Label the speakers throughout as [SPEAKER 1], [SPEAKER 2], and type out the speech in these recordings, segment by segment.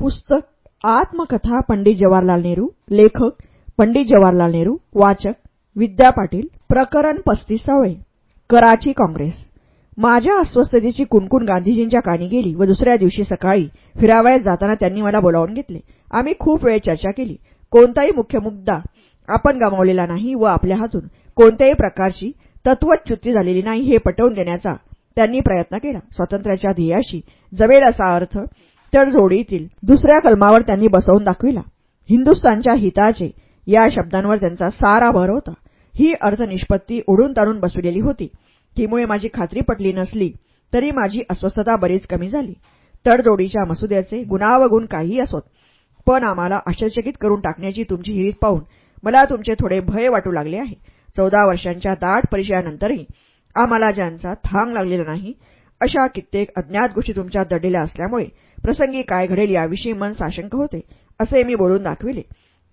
[SPEAKER 1] पुस्तक आत्मकथा पंडित जवाहरलाल नेहरू लेखक पंडित जवाहरलाल नेहरू वाचक विद्या पाटील प्रकरण पस्तीसावे कराची काँग्रेस. माझ्या अस्वस्थतेची कुणकुण गांधीजींच्या कानी गेली व दुसऱ्या दिवशी सकाळी फिरावयात जाताना त्यांनी मला बोलावून घेतले. आम्ही खूप वेळ चर्चा केली. कोणताही मुख्य मुद्दा आपण गमावलेला नाही व आपल्या हातून कोणत्याही प्रकारची तत्वच्युती झालेली नाही हे पटवून देण्याचा त्यांनी प्रयत्न केला. स्वातंत्र्याच्या ध्येयाशी जमेल असा अर्थ तडजोडीतील दुसऱ्या कलमावर त्यांनी बसवून दाखविला. हिंदुस्थानच्या हिताचे या शब्दांवर त्यांचा सारा भर होता. ही अर्थनिष्पत्ती ओढून तारून बसविलेली होती. तीमुळे माझी खात्री पटली नसली तरी माझी अस्वस्थता बरीच कमी झाली. तडजोडीच्या मसुद्याचे गुणावगुण काहीही असोत पण आम्हाला आश्चर्यचकित करून टाकण्याची तुमची हिरीत पाहून मला तुमचे थोडे भय वाटू लागले आहे. चौदा वर्षांच्या दाट परिचयानंतरही आम्हाला ज्यांचा थांग लागलेला नाही अशा कित्येक अज्ञात गोष्टी तुमच्या दडलेल्या असल्यामुळे प्रसंगी काय घडेल याविषयी मन साशंक होते असे मी बोलून दाखविले.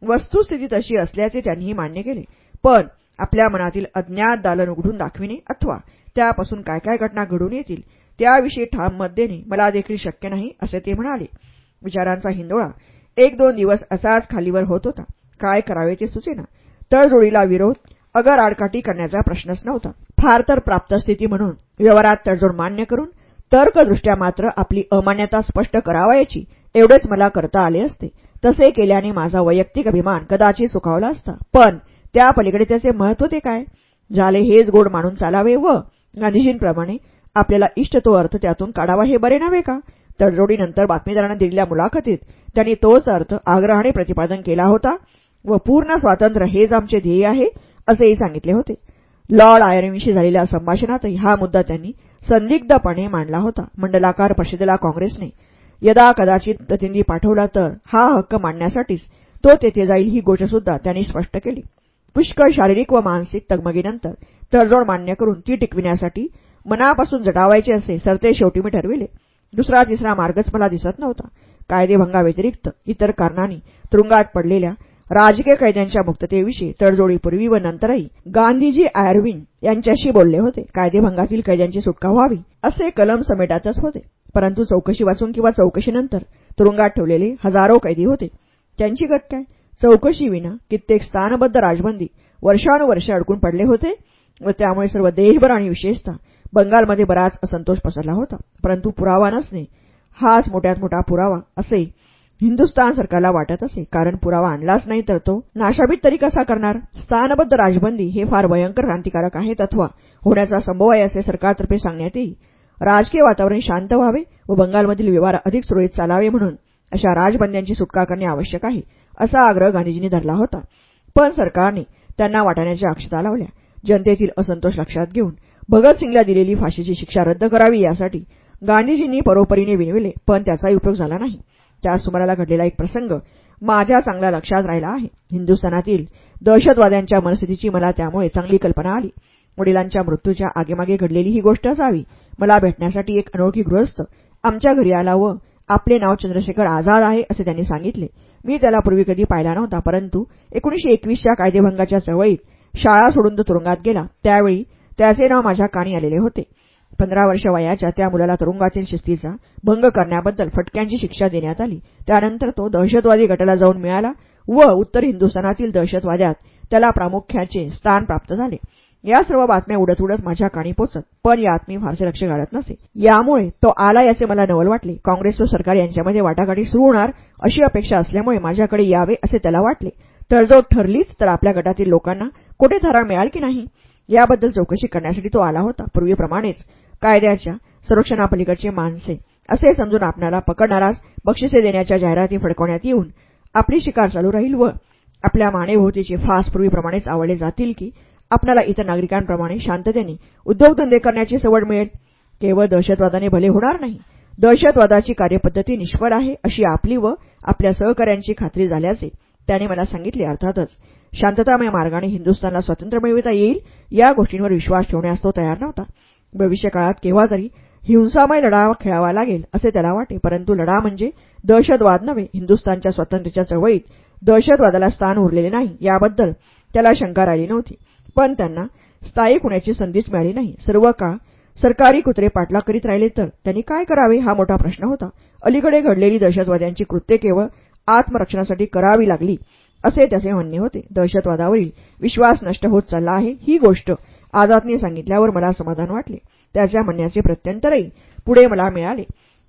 [SPEAKER 1] वस्तुस्थिती तशी असल्याचे त्यांनीही मान्य केले. पण आपल्या मनातील अज्ञात दालन उघडून दाखविणे अथवा त्यापासून काय काय घटना घडून येतील त्याविषयी ठाम मत देणे मला देखील शक्य नाही असे ते म्हणाले. विचारांचा हिंदोळा. एक दोन दिवस असाच खालीवर होत होता. काय करावे ते सुचेना. तळजोडीला विरोध अगर आडकाठी करण्याचा प्रश्नच नव्हता. फार तर प्राप्त स्थिती म्हणून व्यवहारात तडजोड मान्य करून तर्कदृष्ट्या मात्र आपली अमान्यता स्पष्ट करावायची एवढेच मला करता आले असते. तसे केल्याने माझा वैयक्तिक अभिमान कदाचित सुखावला असता. पण त्या पलीकडे त्याचे महत्त्व ते काय? झाले हेच गोड मानून चालावे व गांधीजींप्रमाणे आपल्याला इष्ट तो अर्थ त्यातून काढावा हे बरे नव्हे का? तडजोडीनंतर बातमीदारांना दिलेल्या मुलाखतीत त्यांनी तोच अर्थ आग्रहाने प्रतिपादन केला होता व पूर्ण स्वातंत्र्य हेच आमचे ध्येय आहे असेही सांगितले होते. लॉर्ड आयरनविषयी झालेल्या संभाषणातही हा मुद्दा त्यांनी संदिग्धपणे मांडला होता. मंडलाकार परिषदेला काँग्रेसने यदा कदाचित प्रतिनिधी पाठवला तर हा हक्क मांडण्यासाठीच तो तेथे जाईल ही गोष्टसुद्धा त्यांनी स्पष्ट केली. पुष्कळ शारीरिक व मानसिक तगमगीनंतर तडजोड मान्य करून ती टिकविण्यासाठी मनापासून जटावायचे असे सरते शेवटी मी ठरविले. दुसरा तिसरा मार्गच मला दिसत नव्हता. कायदेभंगाव्यतिरिक्त इतर कारणांनी तुरुंगात पडलेल्या राजकीय कैद्यांच्या मुक्ततेविषयी तडजोडीपूर्वी व नंतरही गांधीजी आयर्विन यांच्याशी बोलले होते. कायदेभंगातील कैद्यांची सुटका व्हावी असे कलम समेटातच होते. परंतु चौकशी वाचून किंवा चौकशीनंतर तुरुंगात ठेवलेले हजारो कैदी होते. त्यांची गत काय चौकशीविना कित्येक स्थानबद्ध राजबंदी वर्षानुवर्षे अडकून पडले होते व त्यामुळे सर्व देशभर आणि विशेषतः बंगालमध्ये बराच असंतोष पसरला होता. परंतु पुरावा नसणे हाच मोठ्यात मोठा पुरावा असे हिंदुस्थान सरकारला वाटत असे. कारण पुरावा आणलाच नाही तर तो नाशाबीत तरी कसा करणार? स्थानबद्ध राजबंदी हे फार भयंकर क्रांतिकारक आहेत अथवा होण्याचा संभव आहे असे सरकारतर्फे सांगण्यात येईल. राजकीय वातावरण शांत व्हावे व बंगालमधील व्यवहार अधिक सुरळीत चालावे म्हणून अशा राजबंद्यांची सुटका करणे आवश्यक आहे असा आग्रह गांधीजींनी धरला होता. पण सरकारने त्यांना वाटाण्याच्या अक्षता लावल्या. जनतेतील असंतोष लक्षात घेऊन भगतसिंगला दिलेली फाशीची शिक्षा रद्द करावी यासाठी गांधीजींनी परोपरीने विनविले पण त्याचाही उपयोग झाला नाही. त्या सुमाराला घडलेला एक प्रसंग माझ्या चांगल्या लक्षात राहिला आहे. हिंदुस्थानातील दहशतवाद्यांच्या मनस्थितीची मला त्यामुळे चांगली कल्पना आली. वडिलांच्या मृत्यूच्या आगेमागे घडलेली ही गोष्ट असावी. मला भेटण्यासाठी एक अनोळखी गृहस्थ आमच्या घरी आला व आपले नाव चंद्रशेखर आझाद आहे असे त्यांनी सांगितले. मी त्याला पूर्वी कधी पाहिला नव्हता परंतु एकोणीशे एकवीसच्या कायदेभंगाच्या चळवळीत शाळा सोडून तो तुरुंगात गेला. त्यावेळी त्याचे नाव माझ्या कानी आलेले होते. पंधरा वर्ष वयाच्या त्या मुलाला तुरुंगातील शिस्तीचा भंग करण्याबद्दल फटक्यांची शिक्षा देण्यात आली. त्यानंतर तो दहशतवादी गटाला जाऊन मिळाला व उत्तर हिंदुस्थानातील दहशतवाद्यात त्याला प्रामुख्याचे स्थान प्राप्त झाले. या सर्व बातम्या उडत उडत माझ्या काणी पोचत पण यात मी फारसे लक्ष घालत नसे. यामुळे तो आला याचे मला नवल वाटले. काँग्रेस व सरकार यांच्यामध्ये वाटाघाटी सुरू होणार अशी अपेक्षा असल्यामुळे माझ्याकडे यावे असे त्याला वाटले. तडजोड ठरलीच तर आपल्या गटातील लोकांना कुठे धरा मिळाल की नाही? याबद्दल चौकशी करण्यासाठी तो आला होता. पूर्वीप्रमाणेच कायद्याच्या संरक्षणापलीकडचे माणसे असे समजून आपणाला पकडणारास बक्षिसे देण्याच्या जाहिराती फडकवण्यात येऊन आपली शिकार चालू राहील व आपल्या मानेभोवतीचे फास पूर्वीप्रमाणेच आवडले जातील की आपल्याला इतर नागरिकांप्रमाणे शांततेने उद्योगधंदे करण्याची सवड मिळेल. केवळ दहशतवादाने भले होणार नाही दहशतवादाची कार्यपद्धती निष्फळ आहे अशी आपली व आपल्या सहकाऱ्यांची खात्री झाल्याचे त्याने मला सांगितले. अर्थातच शांततामय मार्गाने हिंदुस्थानला स्वातंत्र्य मिळविता येईल या गोष्टींवर विश्वास ठेवण्यास तो तयार नव्हता. भविष्यकाळात केव्हा तरी हिंसामय लढा खेळावा लागेल असे त्याला वाटे. परंतु लढा म्हणजे दहशतवाद नव्हे हिंदुस्थानच्या स्वातंत्र्याच्या चळवळीत दहशतवादाला स्थान उरलेले नाही याबद्दल त्याला शंका राहिली नव्हती. पण त्यांना स्थायिक होण्याची संधीच मिळाली नाही. सर्व काळ सरकारी कुत्रे पाठलाग करीत राहिले तर त्यांनी काय करावे हा मोठा प्रश्न होता. अलीकडे घडलेली दहशतवाद्यांची कृत्ये केवळ आत्मरक्षणासाठी करावी लागली. असे त्याचे म्हणणे होते. दहशतवादावरील विश्वास नष्ट होत चालला आहे ही गोष्ट आझादने सांगितल्यावर मला समाधान वाटले. त्याच्या म्हणण्याचे प्रत्यंतरही पुढे मला मिळाले.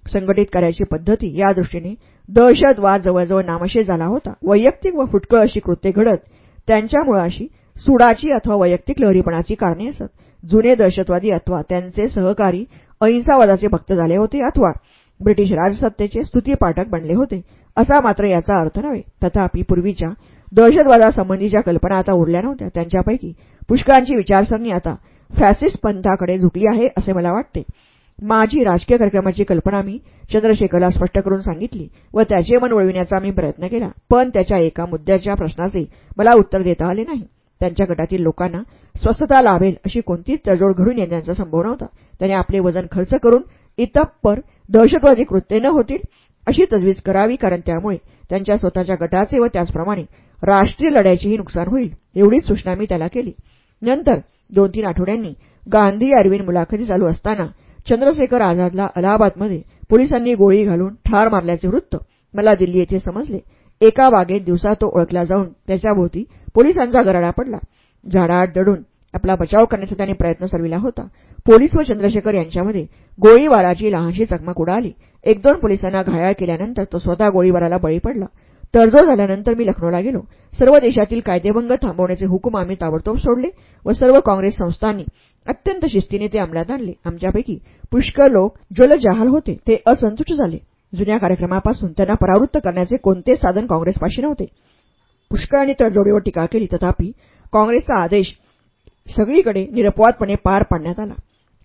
[SPEAKER 1] संघटित करायची पद्धती या दृष्टीने दहशतवाद जवळजवळ नामशेष झाला होता. वैयक्तिक व फुटकळ अशी कृत्ये घडत त्यांच्या मुळाशी सुडाची अथवा वैयक्तिक लहरीपणाची कारणे असत. जुने दहशतवादी अथवा त्यांचे सहकारी अहिंसावादाचे भक्त झाले होते अथवा ब्रिटिश राजसत्तेचे स्तुतीपाठक बनले होते. असा मात्र याचा अर्थ नव्हे. तथापि पूर्वीच्या दहशतवादासंबंधीच्या कल्पना आता उरल्या नव्हत्या. त्यांच्यापैकी पुष्कळांची विचारसरणी आता फॅसिस्ट पंथाकडे झुकली आहे असे मला वाटते. माझी राजकीय कार्यक्रमाची कल्पना मी चंद्रशेखरला स्पष्ट करून सांगितली व त्याचे मन वळविण्याचा मी प्रयत्न केला. पण त्याच्या एका मुद्द्याच्या प्रश्नाचे मला उत्तर देता आले नाही. त्यांच्या गटातील लोकांना स्वस्थता लाभेल अशी कोणतीच तडजोड घडून येण्याचा संभव नव्हता. त्याने आपले वजन खर्च करून इतप्पर दहशतवादी कृत्ये न होतील अशी तजवीज करावी कारण त्यामुळे त्यांच्या स्वतःच्या गटाचे व त्याचप्रमाणे राष्ट्रीय लढ्याचेही नुकसान होईल एवढीच सूचना मी त्याला केली. नंतर दोन तीन आठवड्यांनी गांधी अरविंद मुलाखती चालू असताना चंद्रशेखर आझादला अलाहाबादमध्ये पोलिसांनी गोळी घालून ठार मारल्याचे वृत्त मला दिल्ली येथे समजले. एका बागेत दिवसा तो ओळखला जाऊन त्याच्याभोवती पोलिसांचा गराडा पडला. झाडाआड दडून आपला बचाव करण्याचा त्याने प्रयत्न चालविला होता. पोलीस व चंद्रशेखर यांच्यामध्ये गोळीबाराची लहानशी चकमक उडाली. एक दोन पोलिसांना घायाळ केल्यानंतर तो स्वतः गोळीबाराला बळी पडला. तडजोड झाल्यानंतर मी लखनौला गेलो. सर्व देशातील कायदेभंग थांबवण्याचे हुकूम आम्ही ताबडतोब सोडले व सर्व काँग्रेस संस्थांनी अत्यंत शिस्तीने ते अंमलात आणले. आमच्यापैकी पुष्कळ लोक जलजहाल होते. ते असंतुष्ट झाले. जुन्या कार्यक्रमापासून त्यांना परावृत्त करण्याचे कोणतेच साधन काँग्रेसपाशी नव्हते. पुष्कळांनी तडजोडीवर टीका केली. तथापि काँग्रेसचा आदेश सगळीकडे निरपवादपणे पार पाडण्यात आला.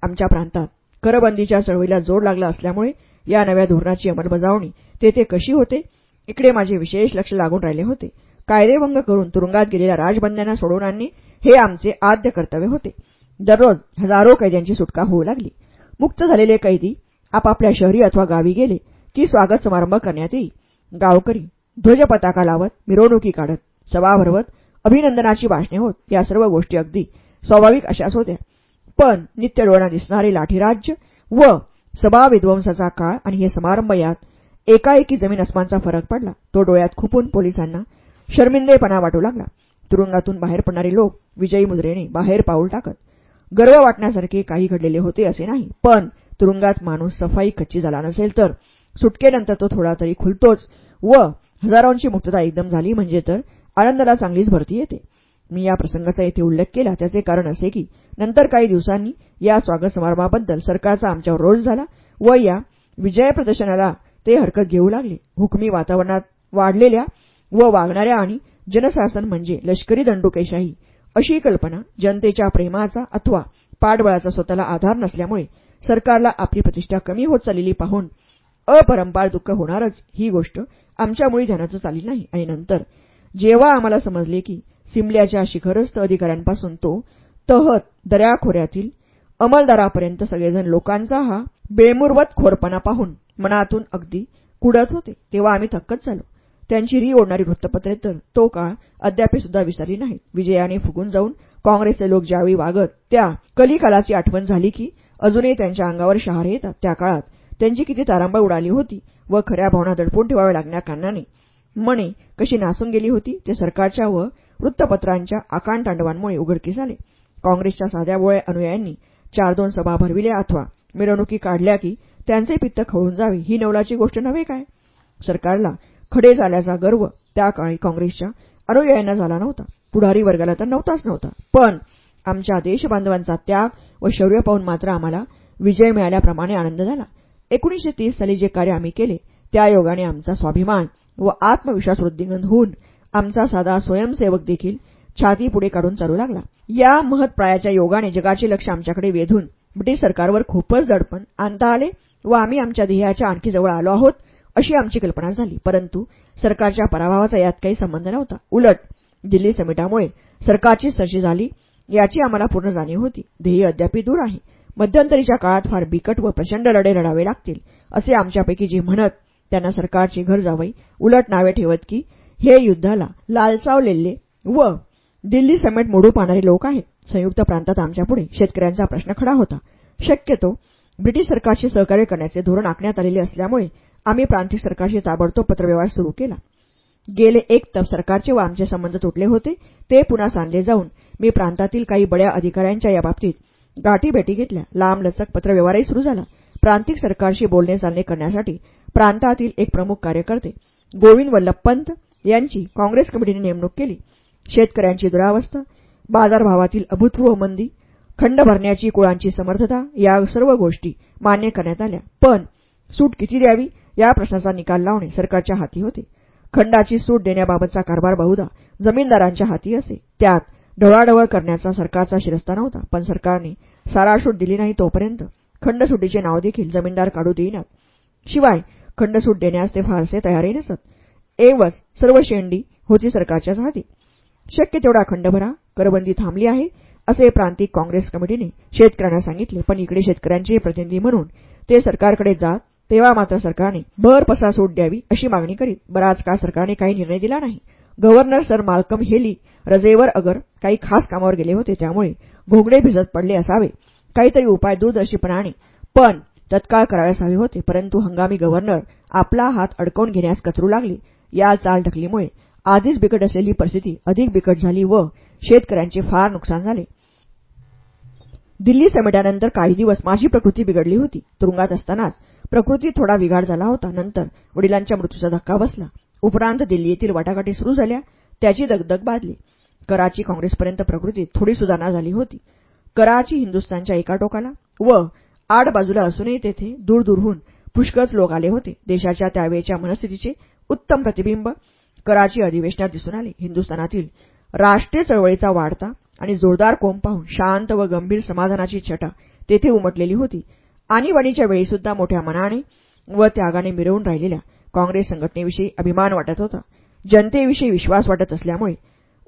[SPEAKER 1] आमच्या प्रांतात. करबंदीच्या चळवळीला जोर लागला असल्यामुळे या नव्या धोरणाची अंमलबजावणी तेथे कशी होते? इकडे माझे विशेष लक्ष लागून राहिले होते. कायदेभंग करून तुरुंगात गेलेल्या राजबंद्यांना सोडवून आणणे हे आमचे आद्य कर्तव्य होते. दररोज हजारो कैद्यांची सुटका होऊ लागली. मुक्त झालेले कैदी आपापल्या शहरी अथवा गावी गेले की स्वागत समारंभ करण्यात येई गावकरी ध्वजपताका लावत मिरवणुकी काढत सभा भरवत अभिनंदनाची भाषणे होत या सर्व गोष्टी अगदी स्वाभाविक अशाच होत्या. पण नित्य डोळ्यांना दिसणारे लाठीराज्य व सभा विध्वंसाचा काळ आणि हे समारंभ यात एकाएकी जमीन अस्मानचा फरक पडला. तो डोळ्यात खुपून पोलिसांना शर्मिंदेपणा वाटू लागला. तुरुंगातून बाहेर पडणारे लोक विजयी मुद्रेने बाहेर पाऊल टाकत गर्व वाटण्यासारखे काही घडलेले होते असे नाही. पण तुरुंगात माणूस सफाई कच्ची झाला नसेल तर सुटकेनंतर तो थोडा तरी खुलतोच व हजारोंची मुक्तता एकदम झाली. म्हणजे तर आनंदाला चांगलीच भरती येते. मी या प्रसंगाचा येथे उल्लेख केला. त्याचे कारण असे की नंतर काही दिवसांनी या स्वागत समारंभाबद्दल सरकारचा आमच्यावर रोष झाला व या विजय प्रदर्शनाला ते हरकत घेऊ लागले. हुकमी वातावरणात वाढलेल्या व वागणाऱ्या आणि जनशासन म्हणजे लष्करी दंडुकेशाही अशी कल्पना जनतेच्या प्रेमाचा अथवा पाठबळाचा स्वतःला आधार नसल्यामुळे सरकारला आपली प्रतिष्ठा कमी होत चाललेली पाहून अपरंपार दुःख होणारच ही गोष्ट आमच्यामुळे ध्यानाचं चालली नाही. आणि नंतर जेव्हा आम्हाला समजले की सिमल्याच्या शिखरस्थ अधिकाऱ्यांपासून तो तहत दर्याखोऱ्यातील अंमलदारापर्यंत सगळेजण लोकांचा हा बेमुरवत खोरपणा पाहून मनातून अगदी कुडत होते. तेव्हा आम्ही थक्कच झालो. त्यांची री ओढणारी वृत्तपत्रे तर तो काळ अद्याप सुद्धा विसरली नाहीत. विजयाने फुगून जाऊन काँग्रेसचे लोक ज्यावेळी वागत त्या कलिकालाची आठवण झाली की अजूनही त्यांच्या अंगावर शहारे येतात. त्या काळात त्यांची किती तारांबळ उडाली होती व खऱ्या भावना दडपून ठेवाव्या लागण्याकारणाने मने कशी नासून गेली होती ते सरकारच्या व वृत्तपत्रांच्या आकांतांडवांमुळे उघडकीस आले काँग्रेसच्या साध्या बोळ्या अनुयायांनी चार दोन सभा भरविल्या अथवा मिरवणुकी काढल्या की त्यांचे पित्त खवळून जावे ही नवलाची गोष्ट नव्हे काय? सरकारला खडे झाल्याचा गर्व त्याकाळी काँग्रेसच्या अनुयायांना झाला नव्हता. पुढारी वर्गाला तर नव्हताच नव्हता. पण आमच्या देशबांधवांचा त्याग व शौर्य पाहून मात्र आम्हाला विजय मिळाल्याप्रमाणे आनंद झाला. एकोणीशे तीस साली जे कार्य आम्ही केले त्या योगाने आमचा स्वाभिमान व आत्मविश्वास वृद्धिंगत होऊन आमचा साधा स्वयंसेवक देखील छाती पुढे काढून चालू लागला. या महत्प्रायाच्या योगाने जगाचे लक्ष आमच्याकडे वेधून ब्रिटिश सरकारवर खूपच दडपण आणता आले व आम्ही आमच्या ध्येयाच्या आणखी जवळ आलो आहोत अशी आमची कल्पना झाली. परंतु सरकारच्या पराभवाचा यात काही संबंध नव्हता. उलट दिल्ली समिटामुळे सरकारची सरशी झाली याची आम्हाला पूर्ण जाणीव होती. ध्येय अद्याप दूर आहे. मध्यंतरीच्या काळात फार बिकट व प्रचंड लढे लढावे लागतील असे आमच्यापैकी जे म्हणत त्यांना सरकारची घर जावई उलट नावे ठेवत की हे युद्धाला लालचावलेले व दिल्ली समेट मोडू पाहणारे लोक आहेत. संयुक्त प्रांतात आमच्यापुढे शेतकऱ्यांचा प्रश्न खडा होता. शक्यतो ब्रिटिश सरकारशी सहकार्य करण्याचे धोरण आखण्यात आलेले असल्यामुळे आम्ही प्रांतिक सरकारशी ताबडतोब पत्रव्यवहार सुरू केला. गेले एक तप सरकारचे व आमचे संबंध तुटले होते. ते पुन्हा सांधले जाऊन मी प्रांतातील काही बड्या अधिकाऱ्यांच्या याबाबतीत गाठीभेटी घेतल्या. लांबलचक पत्रव्यवहारही सुरू झाला. प्रांतिक सरकारशी बोलणे चालणे करण्यासाठी प्रांतातील एक प्रमुख कार्यकर्ते गोविंद वल्लभ पंत यांची काँग्रेस कमिटीने नेमणूक केली. शेतकऱ्यांची दुरावस्था बाजारभावातील अभूतपूर्व मंदी खंड भरण्याची कुळांची समर्थता या सर्व गोष्टी मान्य करण्यात आल्या. पण सूट किती द्यावी या प्रश्नाचा निकाल लावणे सरकारच्या हाती होते. खंडाची सूट देण्याबाबतचा कारभार बहुधा जमीनदारांच्या हाती असे. त्यात ढवळाढवळ करण्याचा सरकारचा शिरस्ता नव्हता पण सरकारने सारा सूट दिली नाही तोपर्यंत खंडसुटीचे नाव देखील जमीनदार काढू देईनात. शिवाय खंडसूट देण्यास ते फारसे तयारही नसत. एवच सर्व शेंडी होती सरकारच्याच हाती. शक्य तेवढा खंड भरा करबंदी थांबली आहे असे प्रांतिक काँग्रेस कमिटीने शेतकऱ्यांना सांगितले. पण इकडे शेतकऱ्यांचे प्रतिनिधी म्हणून ते सरकारकडे जात तेव्हा मात्र सरकारने भर पसा सूट द्यावी अशी मागणी करीत. बराच काळ सरकारने काही निर्णय दिला नाही? गव्हर्नर सर माल्कम हेली रजेवर अगर काही खास कामावर गेले होते त्यामुळे घोगडे भिजत पडले असावे. काहीतरी उपाय दूरदर्शीपणाने पण तत्काळ कराव्यास हवे होते परंतु हंगामी गव्हर्नर आपला हात अडकवून घेण्यास कचरू लागले. या चाल ढकलीमुळे आधीच बिकट असलेली परिस्थिती अधिक बिकट झाली व शेतकऱ्यांचे फार नुकसान झाले. दिल्ली समेटानंतर काही दिवस माझी प्रकृती बिघडली होती. तुरुंगात असतानाच प्रकृतीत थोडा बिघाड झाला होता. नंतर वडिलांच्या मृत्यूचा धक्का बसला. उपरांत दिल्ली येथील वाटाघाटी सुरू झाल्या. त्याची दगदग बाधली. कराची काँग्रेसपर्यंत प्रकृतीत थोडी सुधारणा झाली होती. कराची हिंदुस्थानच्या एका टोकाला व आड बाजूला असूनही तेथे दूरदूरहून पुष्कळच लोक आले होते. देशाच्या त्यावेळच्या मनस्थितीचे उत्तम प्रतिबिंब. कराची अधिवेशनात दिसून आले. हिंदुस्थानातील राष्ट्रीय चळवळीचा वाढता आणि जोरदार कोंब पाहून शांत व गंभीर समाधानाची छटा तेथे उमटलेली होती. आणीबाणीच्या वेळीसुद्धा मोठ्या मनाने व त्यागाने मिरवून राहिलेल्या काँग्रेस संघटनेविषयी अभिमान वाटत होता. जनतेविषयी विश्वास वाटत असल्यामुळे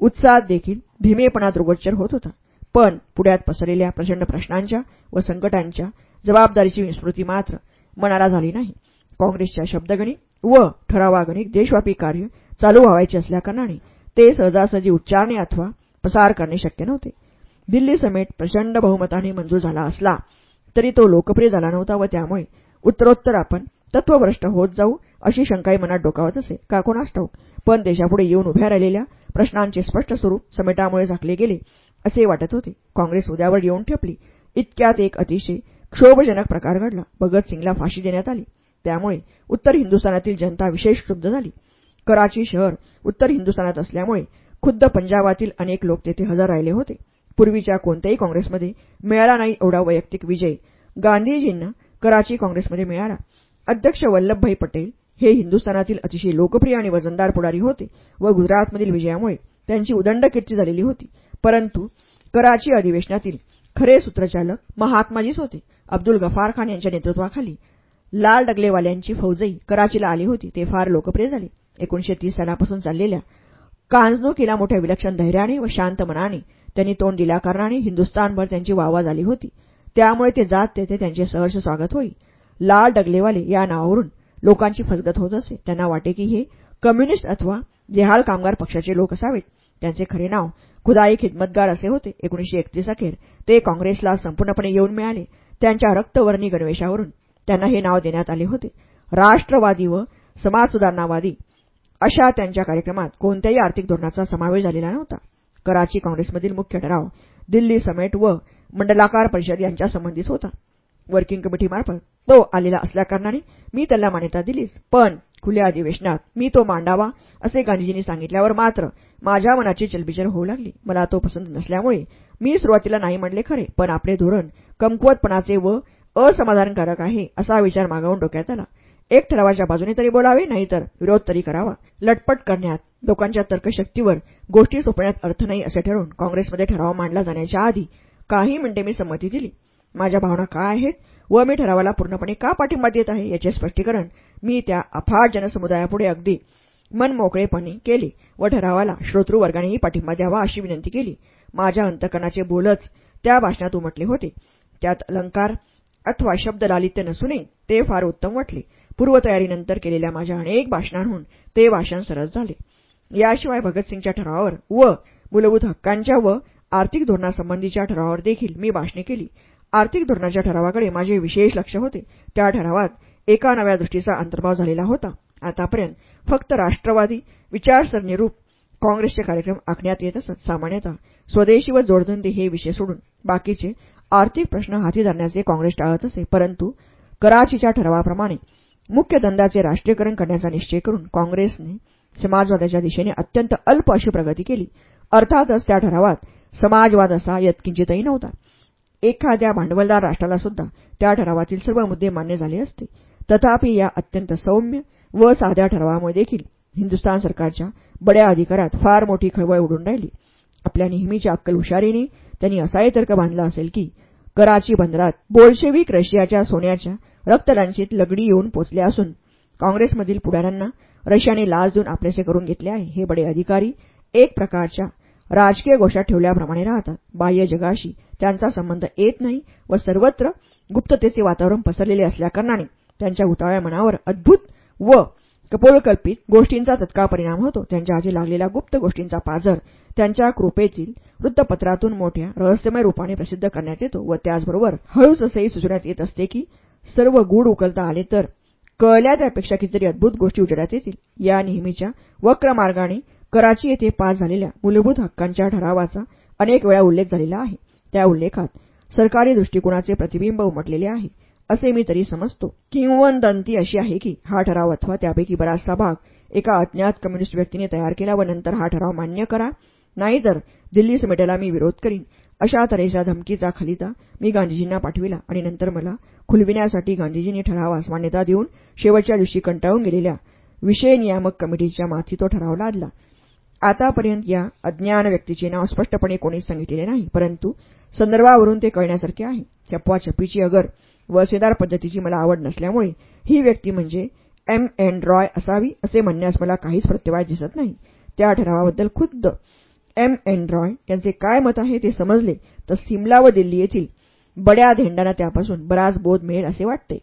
[SPEAKER 1] उत्साहात देखील भीमेपणा दृगोच्चर होत होता. पण पुढ्यात पसरलेल्या प्रचंड प्रश्नांच्या व संकटांच्या जबाबदारीची विस्मृती मात्र मनाला झाली नाही. काँग्रेसच्या शब्दगणी व ठरावागणिक देशव्यापी कार्य चालू व्हावायचे असल्याकारणाने ते सहजासहजी उच्चारणे अथवा प्रसार करणे शक्य नव्हते. दिल्ली समेट प्रचंड बहुमताने मंजूर झाला असला तरी तो लोकप्रिय झाला नव्हता व त्यामुळे उत्तरोत्तर आपण तत्वभ्रष्ट होत जाऊ अशी शंकाही मनात डोकावत असे का कोणास ठाऊक. पण देशापुढे येऊन उभ्या राहिलेल्या प्रश्नांचे स्पष्ट स्वरूप समेटामुळे झाकले गेले असे वाटत होते. काँग्रेस उद्यावर येऊन ठेपली. इतक्यात एक अतिशय क्षोभजनक प्रकार घडला. भगतसिंगला फाशी देण्यात आली. त्यामुळे उत्तर हिंदुस्थानातील जनता विशेष क्षुब्ध झाली. कराची शहर उत्तर हिंदुस्थानात असल्यामुळे खुद्द पंजाबातील अनेक लोक तेथे हजर राहिले होते. पूर्वीच्या कोणत्याही काँग्रेसमध्ये मिळाला नाही एवढा वैयक्तिक विजय. गांधीजींना कराची काँग्रेसमध्ये मिळाला. अध्यक्ष वल्लभभाई पटेल हे हिंदुस्थानातील अतिशय लोकप्रिय आणि वजनदार पुढारी होते व गुजरातमधील विजयामुळे त्यांची उदंड कीर्ती झालेली होती. परंतु कराची अधिवेशनातील खरे सूत्रचालक महात्माजीच होते. अब्दुल गफार खान यांच्या नेतृत्वाखाली लाल डगलेवाल्यांची फौजही कराचीला आली होती ते फार लोकप्रिय झाले. एकोणीशे तीस सालापासून चाललेल्या कांजनोकीला मोठ्या विलक्षण धैर्याने व शांत मनाने त्यांनी तोंड दिल्याकारणाने हिंदुस्थानभर त्यांची वाहवा झाली होती. त्यामुळे ते जात तेथे त्यांचे सहर्ष स्वागत होई. लाल डगलेवाले या नावावरून लोकांची फसगत होत असे. त्यांना वाटे की हे कम्युनिस्ट अथवा जेहाल कामगार पक्षाचे लोक असावेत. त्यांचे खरे नाव खुदाई खिदमतगार असे होते. एकोणीशे एकतीस अखेर ते काँग्रेसला संपूर्णपणे येऊन मिळाले. त्यांच्या रक्तवर्णी गणवेशावरून त्यांना हे नाव देण्यात आले होते. राष्ट्रवादी व समाजसुधारणावादी अशा त्यांच्या कार्यक्रमात कोणत्याही आर्थिक धोरणाचा समावेश झालेला नव्हता. कराची काँग्रेसमधील मुख्य ठराव दिल्ली समेट व मंडलाकार परिषद यांच्या संबंधित होता. वर्किंग कमिटीमार्फत तो आलेला असल्याकारणाने मी त्याला मान्यता दिलीच. पण खुल्या अधिवेशनात मी तो मांडावा असे गांधीजींनी सांगितल्यावर मात्र माझ्या मनाची चलबिचल होऊ लागली. मला तो पसंत नसल्यामुळे मी सुरुवातीला नाही म्हणले खरे पण आपले धोरण कमकुवतपणाचे व असमाधानकारक आहे असा विचार मागवून डोक्यात आला. एक ठरावाच्या बाजूने तरी बोलावे नाहीतर विरोध तरी करावा. लटपट करण्यात लोकांच्या तर्कशक्तीवर गोष्टी सोपण्यात अर्थ नाही असे ठरवून काँग्रेसमध्ये ठराव मांडला जाण्याच्या आधी काही मिनिटे मी संमती दिली. माझ्या भावना काय आहेत व मी ठरावाला पूर्णपणे का पाठिंबा देत आहे याचे स्पष्टीकरण मी त्या अफाट जनसमुदायापुढे अगदी मनमोकळेपणे केले व ठरावाला श्रोतृवर्गानेही पाठिंबा द्यावा अशी विनंती केली. माझ्या अंतकरणाचे बोलच त्या भाषणात उमटले होते. त्यात अलंकार अथवा शब्द लालित्य नसूनही ते फार उत्तम वाटले. पूर्वतयारीनंतर केलेल्या माझ्या अनेक भाषणांहून ते भाषण सरस झाले. याशिवाय भगतसिंगच्या ठरावावर व मूलभूत हक्कांच्या व आर्थिक धोरणासंबंधीच्या ठरावावर देखील मी भाषणे केली. आर्थिक धोरणाच्या ठरावाकडे माझे विशेष लक्ष होते. त्या ठरावात एका नव्या दृष्टीचा अंतर्भाव झालेला होता. आतापर्यंत फक्त राष्ट्रवादी विचारसरणीरूप काँग्रेसचे कार्यक्रम आखण्यात येत असत. सामान्यतः स्वदेशी व जोडधंदे हे विषय सोडून बाकीचे आर्थिक प्रश्न हाती धरण्याचे काँग्रेस टाळत असे. परंतु कराचीच्या ठरावाप्रमाणे मुख्य धंद्याचे राष्ट्रीयकरण करण्याचा निश्चय करून काँग्रेसने समाजवादाच्या दिशेने अत्यंत अल्प अशी प्रगती केली. अर्थातच त्या ठरावात समाजवाद असा यत्किंचितही नव्हता. एखाद्या भांडवलदार राष्ट्राला सुद्धा त्या ठरावातील सर्व मुद्दे मान्य झाले असते. तथापि या अत्यंत सौम्य व साध्या ठरावामुळे देखील हिंदुस्थान सरकारच्या बड्या अधिकारात फार मोठी खळबळ उडून राहिली. आपल्या नेहमीच्या अक्कल हुशारीने त्यांनी असाही तर्क बांधला असेल की कराची बंदरात बोल्शेविक रशियाच्या सोन्याच्या रक्तलांचीत लगडी येऊन पोचल्या असून काँग्रेसमधील पुढाऱ्यांना रशियाने लाच देऊन आपलेसे करून घेतले आहे. हे बडे अधिकारी एक प्रकारच्या राजकीय गोष्टात ठेवल्याप्रमाणे राहतात. बाह्य जगाशी त्यांचा संबंध येत नाही व सर्वत्र गुप्ततेचे वातावरण पसरलेले असल्याकारणाने त्यांच्या उताव्या मनावर अद्भुत व कपोलकल्पित गोष्टींचा तत्काळ परिणाम होतो. त्यांच्या आधी लागलेला गुप्त गोष्टींचा पाझर त्यांच्या कृपेतील वृत्तपत्रातून मोठ्या रहस्यमय रूपाने प्रसिद्ध करण्यात येतो व त्याचबरोबर हळूच असेही सुचवण्यात येत असते की सर्व गूढ उकलता आले तर कळल्या त्यापेक्षा कितीतरी अद्भुत गोष्टी उजेडात येतील. या नेहमीच्या वक्र मार्गाने कराची येथे पास झालेल्या मूलभूत हक्कांच्या ठरावाचा अनेक वेळा उल्लेख झालेला आहे. त्या उल्लेखात सरकारी दृष्टिकोनाचे प्रतिबिंब उमटलेले आहे. असे मी तरी समजतो. किंवदंती अशी आहे की हा ठराव अथवा त्यापैकी बराचसा भाग एका अज्ञात कम्युनिस्ट व्यक्तीने तयार केला व नंतर हा ठराव मान्य करा. नाहीतर दिल्ली समिटेला मी विरोध करीन. अशा तऱ्हेच्या धमकीचा खलिता मी गांधीजींना पाठविला आणि नंतर मला खुलविण्यासाठी गांधीजींनी ठरावास मान्यता देऊन शेवटच्या दिवशी कंटाळून गेलेल्या विषय नियामक कमिटीच्या माथी तो ठराव लादला. आतापर्यंत या अज्ञान व्यक्तीचे नाव स्पष्टपणे कोणीच सांगितलेले नाही परंतु संदर्भावरून ते कळण्यासारखे आहे. चपवाचपीची अगर वसेदार पद्धतीची मला आवड नसल्यामुळे ही व्यक्ती म्हणजे एम एन रॉय असावी असे म्हणण्यास मला काहीच प्रत्यवाय दिसत नाही. त्या ठरावाबद्दल खुद्द एम एन रॉय यांचे काय मत आहे ते समजले तर सिमला व दिल्ली येथील बड्या धेंडांना त्यापासून बराच बोध मिळेल असे वाटते.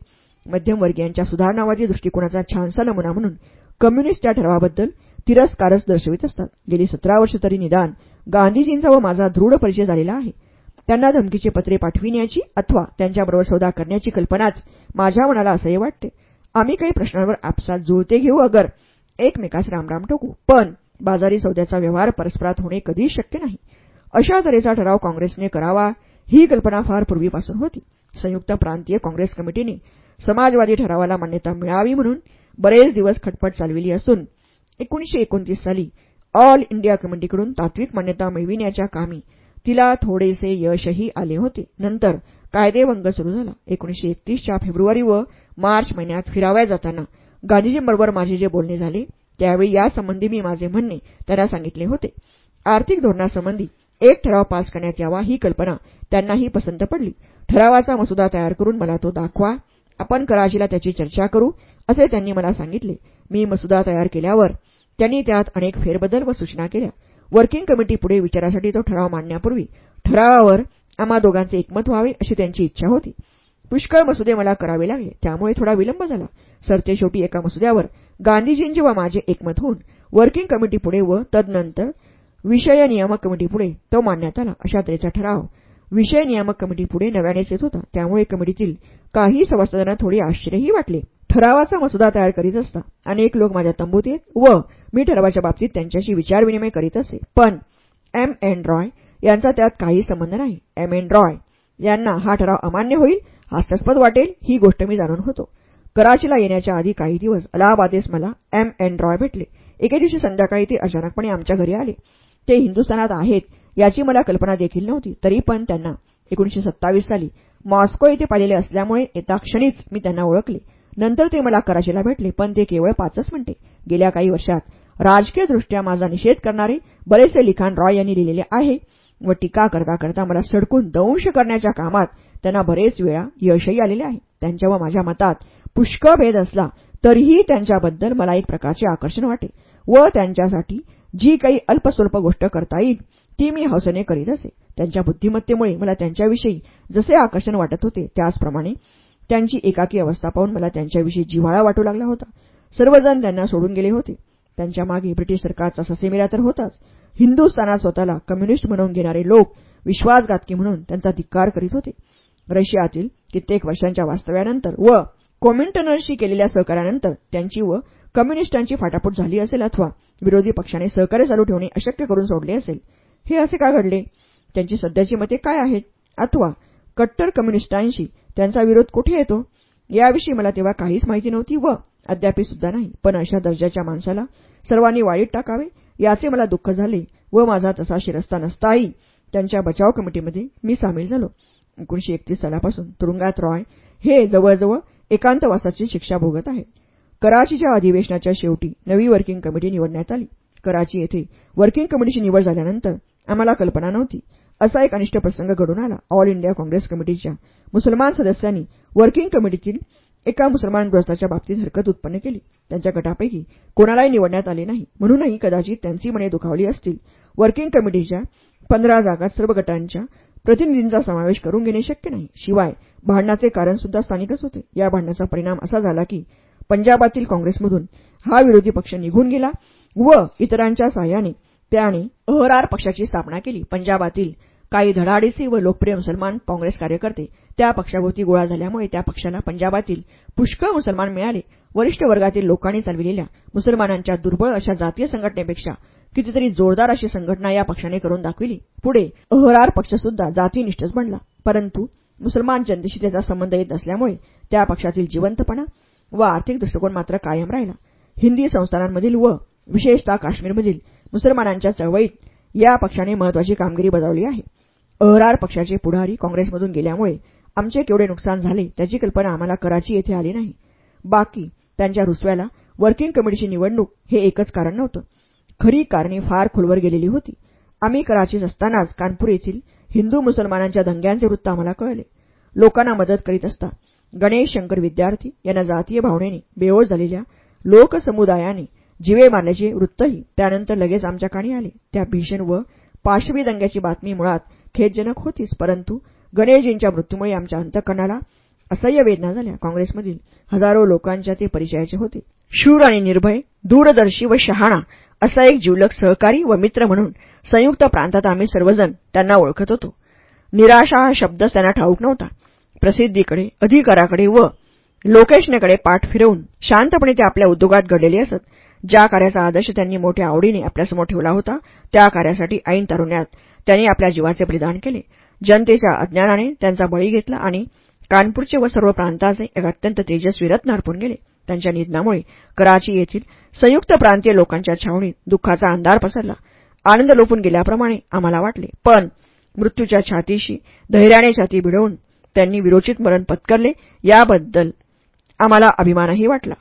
[SPEAKER 1] मध्यमवर्गीयांच्या सुधारणावादी दृष्टिकोनाचा छानसा नमुना म्हणून कम्युनिस्ट त्या ठरावाबद्दल तिरस्कारच दर्शवित असतात. गेली सतरा वर्ष तरी निदान गांधीजींचा व माझा दृढ परिचय झालेला आहे. त्यांना धमकीचे पत्रे पाठविण्याची अथवा त्यांच्याबरोबर सौदा करण्याची कल्पनाच माझ्या मनाला असंही वाटते. आम्ही काही प्रश्नांवर आपसात जुळते घेऊ अगर एकमेकास रामराम टोकू. पण बाजारी सौद्याचा व्यवहार परस्परात होणे कधीही शक्य नाही. अशा तऱ्हेचा ठराव काँग्रेसने करावा ही कल्पना फार पूर्वीपासून होती. संयुक्त प्रांतीय काँग्रेस कमिटीने समाजवादी ठरावाला मान्यता मिळावी म्हणून बरेच दिवस खटपट चालविली असून एकोणीशे एकोणतीस साली ऑल इंडिया कमिटीकडून तात्विक मान्यता मिळविण्याच्या कामी तिला थोडेसे यशही आले होते. नंतर कायदेभंग सुरू झाला. एकोणीशे एकतीसच्या फेब्रुवारी व मार्च महिन्यात फिराव्या जाताना गांधीजींबरोबर माझे जे बोलणे झाले त्यावेळी यासंबंधी मी माझे म्हणणे त्यांना सांगितले होते. आर्थिक धोरणासंबंधी एक ठराव पास करण्यात यावा ही कल्पना त्यांनाही पसंत पडली. ठरावाचा मसुदा तयार करून मला तो दाखवा. आपण कराचीला त्याची चर्चा करू असे त्यांनी मला सांगितले. मी मसुदा तयार केल्यावर त्यांनी त्यात अनेक फेरबदल व सूचना केल्या. वर्किंग कमिटीपुढे विचारासाठी तो ठराव मांडण्यापूर्वी ठरावावर आम्हा दोघांचे एकमत व्हावे अशी त्यांची इच्छा होती. पुष्कळ मसुदे मला करावे लागले. त्यामुळे थोडा विलंब झाला. सरचे शेवटी एका मसुद्यावर गांधीजींचे व माझे एकमत होऊन वर्किंग कमिटीपुढे व तदनंतर विषय नियामक कमिटीपुढे तो मांडण्यात आला. अशा तऱ्हेचा ठराव विषय नियामक कमिटीपुढे नव्यानेच येत होता. त्यामुळे कमिटीतील काही सभासदांना थोडे आश्चर्यही वाटले. ठरावाचा मसुदा तयार करीत असता. अनेक लोक माझ्या तंबूत येत व मी ठरावाच्या बाबतीत त्यांच्याशी विचारविनिमय करीत असे. पण एम एन रॉय यांचा त्यात काही संबंध नाही. एम एन रॉय यांना हा ठराव अमान्य होईल हास्यास्पद वाटेल ही गोष्ट मी जाणून होतो. कराचीला येण्याच्या आधी काही दिवस अलाहाबादेस मला एम एन रॉय भेटले. एके दिवशी संध्याकाळी ते अचानकपणे आमच्या घरी आले. ते हिंदुस्थानात आहेत याची मला कल्पना देखील नव्हती तरी पण त्यांना एकोणीशे सत्तावीस साली मॉस्को येथे पाहिलेले असल्यामुळे येता क्षणीच मी त्यांना ओळखले. नंतर ते मला कराचीला भेटले पण ते केवळ पाचच म्हणते गेल्या काही वर्षात राजकीयदृष्ट्या माझा निषेध करणारे बरेचसे लिखाण रॉय यांनी लिहिलेले आहे व टीका करता करता मला सडकून दंश करण्याच्या कामात त्यांना बरेच वेळा यशही आलेले आहे. त्यांच्या व माझ्या मतात पुष्कळ भेद असला तरीही त्यांच्याबद्दल मला एक प्रकारचे आकर्षण वाटे व त्यांच्यासाठी जी काही अल्पस्वल्प गोष्ट करता येईल ती मी हौसेने करीत असे. त्यांच्या बुद्धिमत्तेमुळे मला त्यांच्याविषयी जसे आकर्षण वाटत होते त्याचप्रमाणे त्यांची एकाकी अवस्था पाहून मला त्यांच्याविषयी जिव्हाळा वाटू लागला होता. सर्वजण त्यांना सोडून गेले होते. त्यांच्या मागे ब्रिटिश सरकारचा ससेमिरा तर होताच. हिंदुस्थानात स्वतःला कम्युनिस्ट म्हणून घेणारे लोक विश्वासघातकी म्हणून त्यांचा धिक्कार करीत होते. रशियातील कित्येक वर्षांच्या वास्तव्यानंतर व कोमिंटनरशी केलेल्या सहकार्यानंतर त्यांची व कम्युनिस्टांची फाटाफूट झाली असेल अथवा विरोधी पक्षाने सहकार्य चालू ठेवणे अशक्य करून सोडले असेल. हे असे का घडले? त्यांची सध्याची मते काय आहेत? अथवा कट्टर कम्युनिस्टांशी त्यांचा विरोध कुठे येतो? याविषयी मला तेव्हा काहीच माहिती नव्हती व अद्यापी सुद्धा नाही. पण अशा दर्जाच्या माणसाला सर्वांनी वाळीत टाकावे याचे मला दुःख झाले व माझा तसा शिरस्ता नसताही त्यांच्या बचाव कमिटीमध्ये मी सामील झालो. एकोणीशे एकतीस सालापासून तुरुंगात रॉय हे जवळजवळ एकांतवासाची शिक्षा भोगत आहे. कराचीच्या अधिवेशनाच्या शेवटी नवी वर्किंग कमिटी निवडण्यात आली. कराची येथे वर्किंग कमिटीची निवड झाल्यानंतर आम्हाला कल्पना नव्हती. असा एक अनिष्ट प्रसंग घडून आला. ऑल इंडिया काँग्रेस कमिटीच्या मुसलमान सदस्यांनी वर्किंग कमिटीतील एका मुसलमान ग्रस्ताच्या बाबतीत हरकत उत्पन्न केली. त्यांच्या गटापैकी कोणालाही निवडण्यात आले नाही. म्हणूनही कदाचित त्यांची मने दुखावली असतील. वर्किंग कमिटीच्या पंधरा जागात सर्व गटांच्या प्रतिनिधींचा समावेश करून घेणे शक्य नाही. शिवाय भांडणाचे कारण सुद्धा स्थानिकच होते. या भांडणाचा परिणाम असा झाला की पंजाबातील काँग्रेसमधून हा विरोधी पक्ष निघून गेला व इतरांच्या सहाय्याने त्याने अहरार पक्षाची स्थापना केली. पंजाबातील काही धडाडीसी व लोकप्रिय मुसलमान काँग्रेस कार्यकर्ते त्या पक्षाभोवती गोळा झाल्यामुळे त्या पक्षाला पंजाबातील पुष्कळ मुसलमान मिळाले. वरिष्ठ वर्गातील लोकांनी चालविलेल्या मुसलमानांच्या दुर्बळ अशा जातीय संघटनेपेक्षा कितीतरी जोरदार अशी संघटना या पक्षाने करून दाखविली. पुढे अहरार पक्षसुद्धा जातीनिष्ठच बनला. परंतु मुसलमान जनतेशी त्याचा संबंध येत नसल्यामुळे त्या पक्षातील जिवंतपणा व आर्थिक दृष्टिकोन मात्र कायम राहिला. हिंदी संस्थानांमधील व विशेषतः काश्मीरमधील मुसलमानांच्या चळवळीत या पक्षाने महत्वाची कामगिरी बजावली आहे. अहरार पक्षाचे पुढारी काँग्रेसमधून गेल्यामुळे आमचे केवढे नुकसान झाले त्याची कल्पना आम्हाला कराची येथे आली नाही. बाकी त्यांच्या रुसव्याला वर्किंग कमिटीची निवडणूक हे एकच कारण नव्हतं. खरी कारणे फार खोलवर गेलेली होती. आम्ही कराचीत असतानाच कानपूर येथील हिंदू मुसलमानांच्या दंग्यांचे वृत्त आम्हाला कळले. लोकांना मदत करीत असता गणेश शंकर विद्यार्थी यांना जातीय भावनेने बेओळ झालेल्या लोकसमुदायाने जिवे मारल्याचे वृत्तही त्यानंतर लगेच आमच्या कानी आले. त्या भीषण व पाशवी दंग्याची बातमी मुळात खेदजनक होतीच परंतु गणेशजींच्या मृत्यूमुळे आमच्या अंतकरणाला असह्य वेदना झाल्या. काँग्रेसमधील हजारो लोकांच्या ते परिचयाचे होते. शूर आणि निर्भय दूरदर्शी व शहाणा असा एक जीवलक सहकारी व मित्र म्हणून संयुक्त प्रांतात आम्ही सर्वजण त्यांना ओळखत होतो. निराशा हा शब्दच त्यांना ठाऊक नव्हता. प्रसिद्धीकडे अधिकाराकडे व लोकेशनेकडे पाठ फिरवून शांतपणे ते आपल्या उद्योगात घडलेले असत. ज्या कार्याचा आदर्श त्यांनी मोठ्या आवडीने आपल्यासमोर ठेवला होता त्या कार्यासाठी ऐन तारुण्यात त्यांनी आपल्या जीवाचे बलिदान केले. जनतेच्या अज्ञानाने त्यांचा बळी घेतला आणि कानपूरचे व सर्व प्रांताचे एक अत्यंत तेजस्वी रत्न अर्पून गेले त्यांच्या निधनामुळे कराची येथील संयुक्त प्रांतीय लोकांच्या छावणीत दुःखाचा अंधार पसरला. आनंद लोपून गेल्याप्रमाणे आम्हाला वाटले. पण मृत्यूच्या छातीशी धैर्याने छाती भिडवून त्यांनी विरोचित मरण पत्करले याबद्दल आम्हाला अभिमानही वाटला.